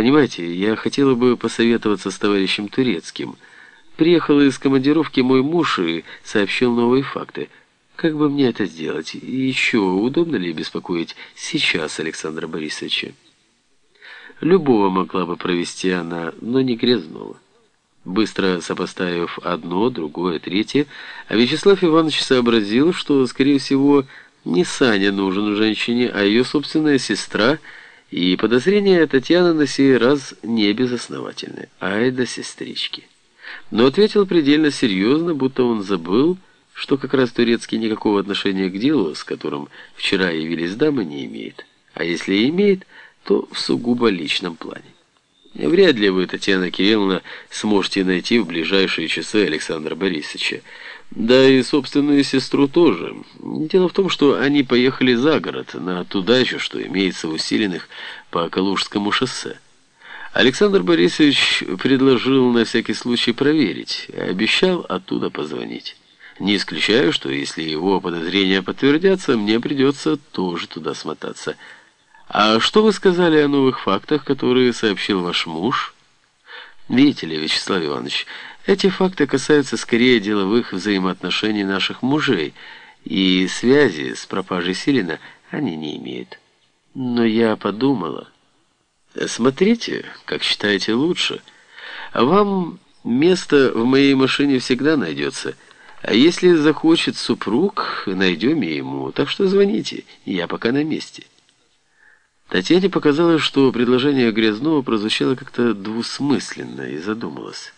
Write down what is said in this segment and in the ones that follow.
Понимаете, я хотела бы посоветоваться с товарищем Турецким. Приехал из командировки мой муж и сообщил новые факты. Как бы мне это сделать? И еще, удобно ли беспокоить сейчас Александра Борисовича? Любого могла бы провести она, но не Грязнова. Быстро сопоставив одно, другое, третье, а Вячеслав Иванович сообразил, что, скорее всего, не Саня нужен женщине, а ее собственная сестра, и подозрения Татьяны на сей раз не безосновательны. Ай да сестрички. Но ответил предельно серьезно, будто он забыл, что как раз Турецкий никакого отношения к делу, с которым вчера явились дамы, не имеет. А если и имеет, то в сугубо личном плане. Вряд ли вы, Татьяна Кирилловна, сможете найти в ближайшие часы Александра Борисовича. Да и собственную сестру тоже. Дело в том, что они поехали за город, на ту дачу, что имеется в усиленных по Калужскому шоссе. Александр Борисович предложил на всякий случай проверить, обещал оттуда позвонить. Не исключаю, что если его подозрения подтвердятся, мне придется тоже туда смотаться. А что вы сказали о новых фактах, которые сообщил ваш муж? Видите ли, Вячеслав Иванович, эти факты касаются скорее деловых взаимоотношений наших мужей, и связи с пропажей Силина они не имеют. Но я подумала... Смотрите, как считаете лучше. Вам место в моей машине всегда найдется. А если захочет супруг, найдем и ему. Так что звоните, я пока на месте». Татьяне показалось, что предложение Грязнова прозвучало как-то двусмысленно и задумалась.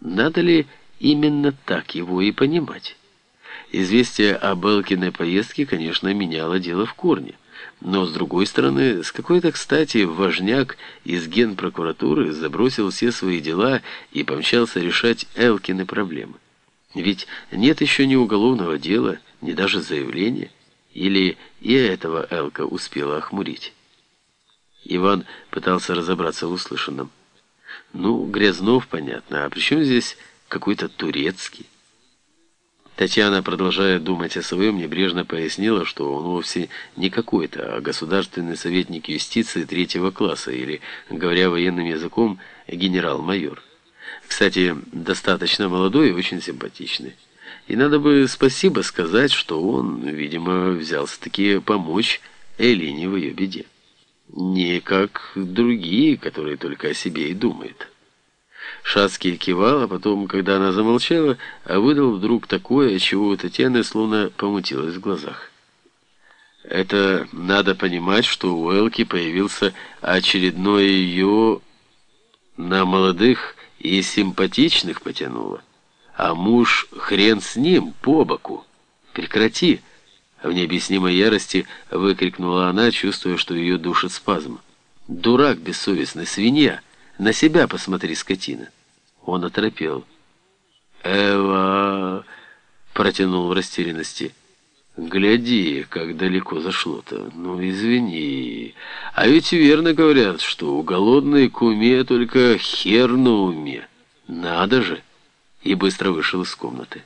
Надо ли именно так его и понимать? Известие о Белкиной поездке, конечно, меняло дело в корне. Но, с другой стороны, с какой-то кстати важняк из генпрокуратуры забросил все свои дела и помчался решать Элкины проблемы. Ведь нет еще ни уголовного дела, ни даже заявления. Или и этого Элка успела охмурить. Иван пытался разобраться в услышанном. Ну, Грязнов, понятно, а при чем здесь какой-то турецкий? Татьяна, продолжая думать о своем, небрежно пояснила, что он вовсе не какой-то, а государственный советник юстиции третьего класса, или, говоря военным языком, генерал-майор. Кстати, достаточно молодой и очень симпатичный. И надо бы спасибо сказать, что он, видимо, взялся-таки помочь Элине в ее беде не как другие, которые только о себе и думают. Шацкий кивал, а потом, когда она замолчала, выдал вдруг такое, чего у Татьяны словно помутилось в глазах. Это надо понимать, что у Элки появился очередной ее на молодых и симпатичных потянуло. А муж хрен с ним, по боку. Прекрати. В необъяснимой ярости выкрикнула она, чувствуя, что ее душит спазм. «Дурак бессовестный, свинья! На себя посмотри, скотина!» Он оторопел. «Эва!» — протянул в растерянности. «Гляди, как далеко зашло-то. Ну, извини. А ведь верно говорят, что у голодной куме только хер на уме. Надо же!» И быстро вышел из комнаты.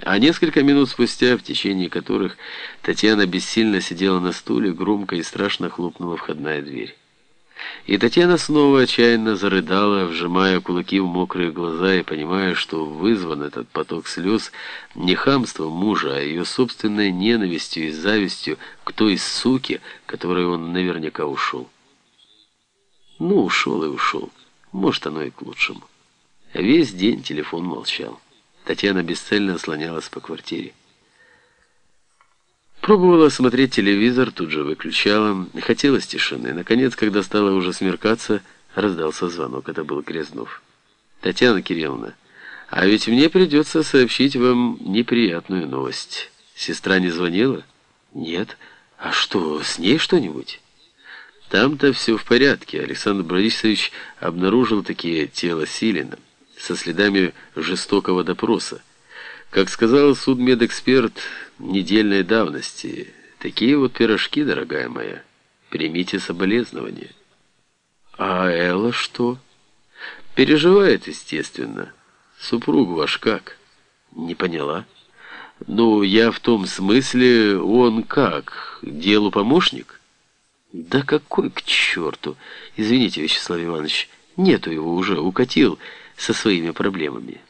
А несколько минут спустя, в течение которых Татьяна бессильно сидела на стуле, громко и страшно хлопнула входная дверь. И Татьяна снова отчаянно зарыдала, вжимая кулаки в мокрые глаза и понимая, что вызван этот поток слез не хамством мужа, а ее собственной ненавистью и завистью к той суке, которой он наверняка ушел. Ну, ушел и ушел. Может, оно и к лучшему. Весь день телефон молчал. Татьяна бесцельно слонялась по квартире. Пробовала смотреть телевизор, тут же выключала. Хотелось тишины. Наконец, когда стало уже смеркаться, раздался звонок. Это был Грязнов. «Татьяна Кирилловна, а ведь мне придется сообщить вам неприятную новость. Сестра не звонила?» «Нет. А что, с ней что-нибудь?» «Там-то все в порядке. Александр Борисович обнаружил такие тело Силина» со следами жестокого допроса. Как сказал судмедэксперт недельной давности, такие вот пирожки, дорогая моя, примите соболезнования. А Элла что? Переживает, естественно. Супруг ваш как? Не поняла. Ну, я в том смысле, он как, делу помощник? Да какой к черту? Извините, Вячеслав Иванович, нету его уже, укатил со своими проблемами.